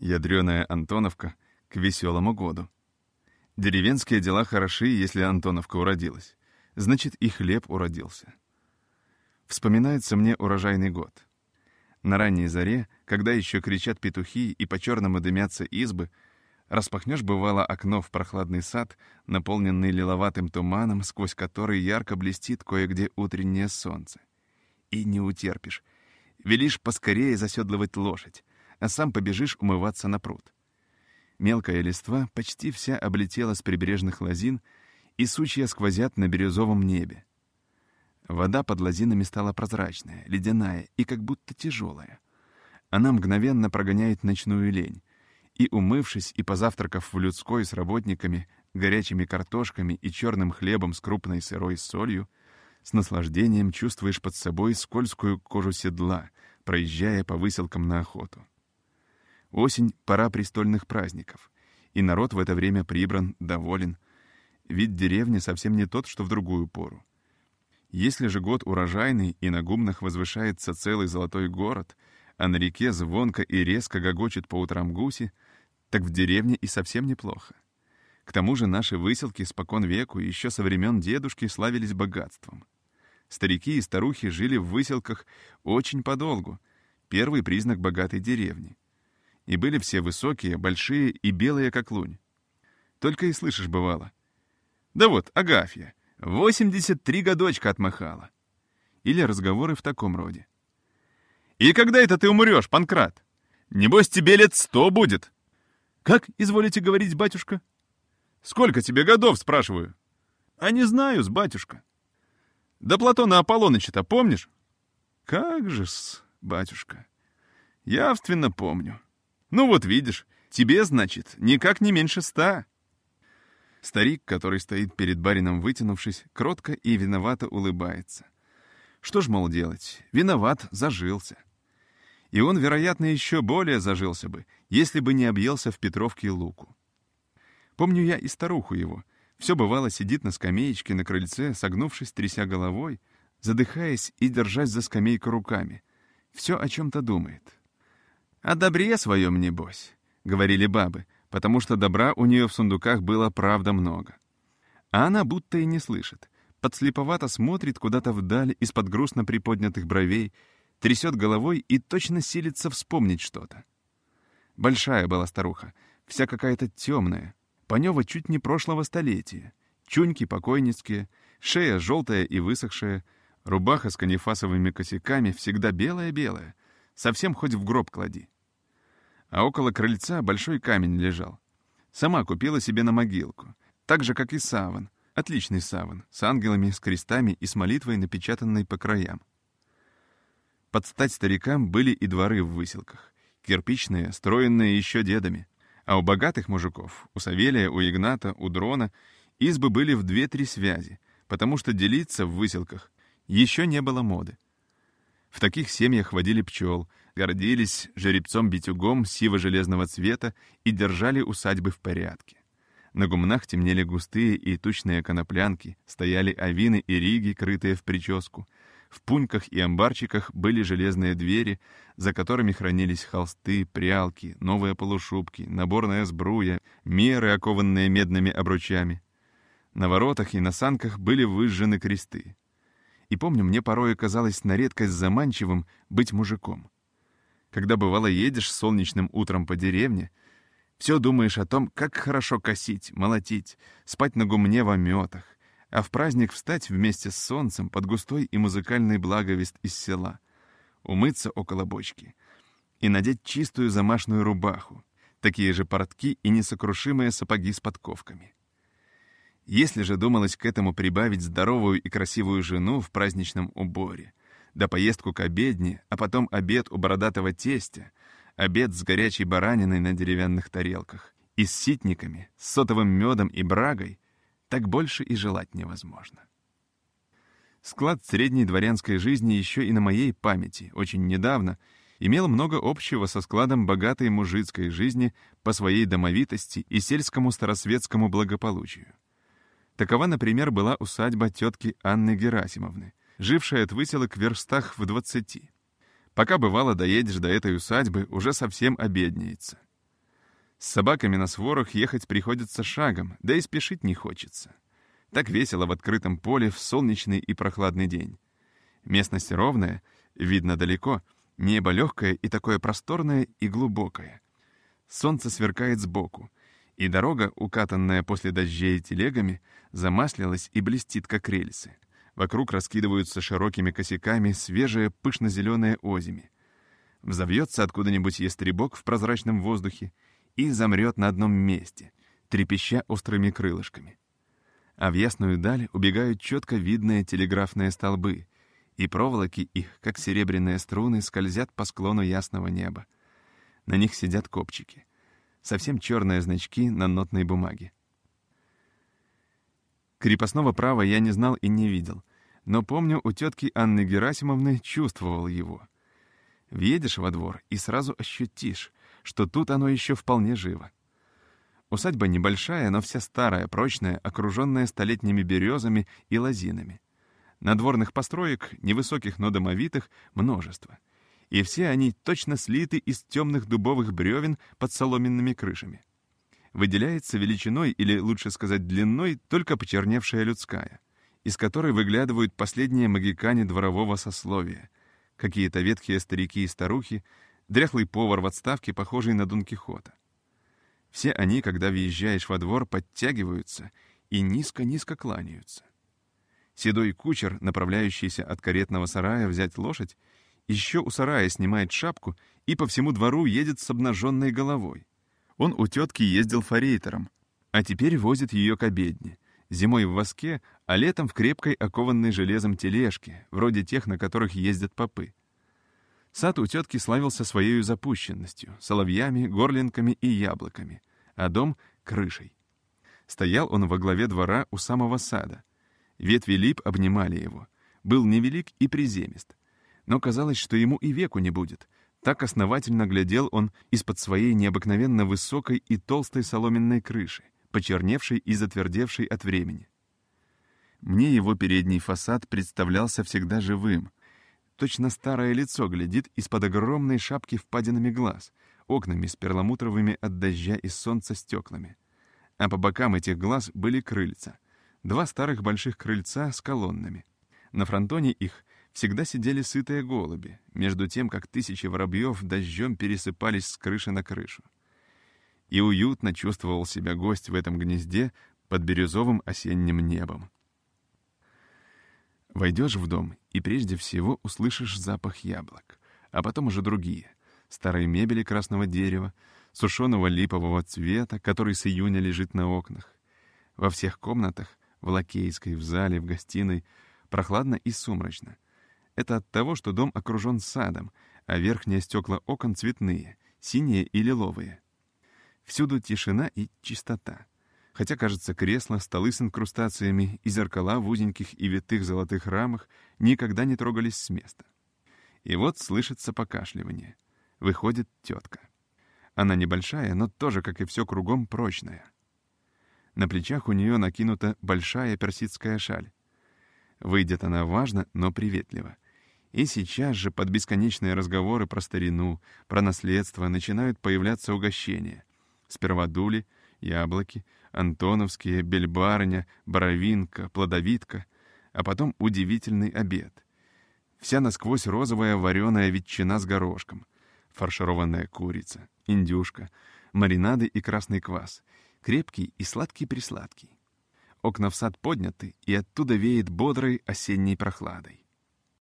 Ядреная Антоновка к веселому году. Деревенские дела хороши, если Антоновка уродилась. Значит, и хлеб уродился. Вспоминается мне урожайный год. На ранней заре, когда еще кричат петухи и по-черному дымятся избы, распахнешь, бывало, окно в прохладный сад, наполненный лиловатым туманом, сквозь который ярко блестит кое-где утреннее солнце. И не утерпишь. Велишь поскорее заседлывать лошадь, а сам побежишь умываться на пруд. Мелкая листва почти вся облетела с прибрежных лозин, и сучья сквозят на бирюзовом небе. Вода под лозинами стала прозрачная, ледяная и как будто тяжелая. Она мгновенно прогоняет ночную лень, и, умывшись и позавтракав в людской с работниками, горячими картошками и черным хлебом с крупной сырой солью, с наслаждением чувствуешь под собой скользкую кожу седла, проезжая по выселкам на охоту. Осень — пора престольных праздников, и народ в это время прибран, доволен. Вид деревни совсем не тот, что в другую пору. Если же год урожайный, и на гумнах возвышается целый золотой город, а на реке звонко и резко гогочет по утрам гуси, так в деревне и совсем неплохо. К тому же наши выселки спокон веку еще со времен дедушки славились богатством. Старики и старухи жили в выселках очень подолгу, первый признак богатой деревни и были все высокие, большие и белые, как лунь. Только и слышишь, бывало. Да вот, Агафья, 83 годочка отмахала. Или разговоры в таком роде. «И когда это ты умрешь, Панкрат? Небось, тебе лет сто будет!» «Как, изволите говорить, батюшка?» «Сколько тебе годов, спрашиваю?» «А не знаю-с, батюшка». «Да Платона Аполлоныча-то помнишь?» «Как же-с, батюшка, явственно помню». Ну вот видишь, тебе, значит, никак не меньше ста. Старик, который стоит перед барином вытянувшись, кротко и виновато улыбается. Что ж, мол, делать? Виноват, зажился. И он, вероятно, еще более зажился бы, если бы не объелся в Петровке луку. Помню я и старуху его. Все бывало сидит на скамеечке на крыльце, согнувшись, тряся головой, задыхаясь и держась за скамейку руками. Все о чем-то думает. «О добре своем, небось», — говорили бабы, потому что добра у нее в сундуках было правда много. А она будто и не слышит. Подслеповато смотрит куда-то вдаль из-под грустно приподнятых бровей, трясет головой и точно силится вспомнить что-то. Большая была старуха, вся какая-то темная, Панева чуть не прошлого столетия, чуньки покойницкие, шея желтая и высохшая, рубаха с канифасовыми косяками всегда белая-белая, совсем хоть в гроб клади. А около крыльца большой камень лежал. Сама купила себе на могилку, так же, как и саван, отличный саван, с ангелами, с крестами и с молитвой, напечатанной по краям. Под стать старикам были и дворы в выселках, кирпичные, строенные еще дедами, а у богатых мужиков, у Савелия, у Игната, у Дрона, избы были в две-три связи, потому что делиться в выселках еще не было моды. В таких семьях водили пчел, гордились жеребцом-битюгом сиво-железного цвета и держали усадьбы в порядке. На гумнах темнели густые и тучные коноплянки, стояли авины и риги, крытые в прическу. В пуньках и амбарчиках были железные двери, за которыми хранились холсты, прялки, новые полушубки, наборная сбруя, меры, окованные медными обручами. На воротах и на санках были выжжены кресты. И помню, мне порой казалось на редкость заманчивым быть мужиком. Когда бывало едешь солнечным утром по деревне, все думаешь о том, как хорошо косить, молотить, спать на гумне в ометах, а в праздник встать вместе с солнцем под густой и музыкальный благовест из села, умыться около бочки и надеть чистую замашную рубаху, такие же портки и несокрушимые сапоги с подковками. Если же думалось к этому прибавить здоровую и красивую жену в праздничном уборе, да поездку к обедне, а потом обед у бородатого тестя, обед с горячей бараниной на деревянных тарелках и с ситниками, с сотовым медом и брагой, так больше и желать невозможно. Склад средней дворянской жизни еще и на моей памяти, очень недавно, имел много общего со складом богатой мужицкой жизни по своей домовитости и сельскому старосветскому благополучию. Такова, например, была усадьба тетки Анны Герасимовны, жившая от выселок в верстах в двадцати. Пока бывало доедешь до этой усадьбы, уже совсем обеднеется. С собаками на сворах ехать приходится шагом, да и спешить не хочется. Так весело в открытом поле в солнечный и прохладный день. Местность ровная, видно далеко, небо легкое и такое просторное и глубокое. Солнце сверкает сбоку, и дорога, укатанная после дождей телегами, замаслилась и блестит, как рельсы. Вокруг раскидываются широкими косяками свежие пышно-зеленые озими. Взовьется откуда-нибудь ястребок в прозрачном воздухе и замрет на одном месте, трепеща острыми крылышками. А в ясную даль убегают четко видные телеграфные столбы, и проволоки их, как серебряные струны, скользят по склону ясного неба. На них сидят копчики. Совсем черные значки на нотной бумаге. Крепостного права я не знал и не видел, но помню, у тетки Анны Герасимовны чувствовал его. Въедешь во двор и сразу ощутишь, что тут оно еще вполне живо. Усадьба небольшая, но вся старая, прочная, окруженная столетними березами и лозинами. Надворных построек, невысоких, но домовитых, множество. И все они точно слиты из темных дубовых бревен под соломенными крышами выделяется величиной, или лучше сказать длиной, только почерневшая людская, из которой выглядывают последние магикане дворового сословия, какие-то ветхие старики и старухи, дряхлый повар в отставке, похожий на Дон Кихота. Все они, когда въезжаешь во двор, подтягиваются и низко-низко кланяются. Седой кучер, направляющийся от каретного сарая взять лошадь, еще у сарая снимает шапку и по всему двору едет с обнаженной головой. Он у тетки ездил форейтером, а теперь возит ее к обедне. Зимой в воске, а летом в крепкой окованной железом тележке, вроде тех, на которых ездят попы. Сад у тетки славился своей запущенностью, соловьями, горлинками и яблоками, а дом — крышей. Стоял он во главе двора у самого сада. Ветви лип обнимали его. Был невелик и приземист. Но казалось, что ему и веку не будет — так основательно глядел он из-под своей необыкновенно высокой и толстой соломенной крыши, почерневшей и затвердевшей от времени. Мне его передний фасад представлялся всегда живым. Точно старое лицо глядит из-под огромной шапки впадинами глаз, окнами с перламутровыми от дождя и солнца стеклами. А по бокам этих глаз были крыльца. Два старых больших крыльца с колоннами. На фронтоне их всегда сидели сытые голуби, между тем, как тысячи воробьев дождем пересыпались с крыши на крышу. И уютно чувствовал себя гость в этом гнезде под бирюзовым осенним небом. Войдешь в дом, и прежде всего услышишь запах яблок, а потом уже другие — старой мебели красного дерева, сушеного липового цвета, который с июня лежит на окнах. Во всех комнатах, в лакейской, в зале, в гостиной, прохладно и сумрачно — это от того, что дом окружен садом, а верхние стекла окон цветные, синие и лиловые. Всюду тишина и чистота. Хотя, кажется, кресла, столы с инкрустациями и зеркала в узеньких и витых золотых рамах никогда не трогались с места. И вот слышится покашливание. Выходит тетка. Она небольшая, но тоже, как и все кругом, прочная. На плечах у нее накинута большая персидская шаль. Выйдет она важно, но приветливо. И сейчас же под бесконечные разговоры про старину, про наследство начинают появляться угощения. Сперва дули, яблоки, антоновские, бельбарня, боровинка, плодовитка, а потом удивительный обед. Вся насквозь розовая вареная ветчина с горошком, фаршированная курица, индюшка, маринады и красный квас, крепкий и сладкий-присладкий. Окна в сад подняты, и оттуда веет бодрой осенней прохладой.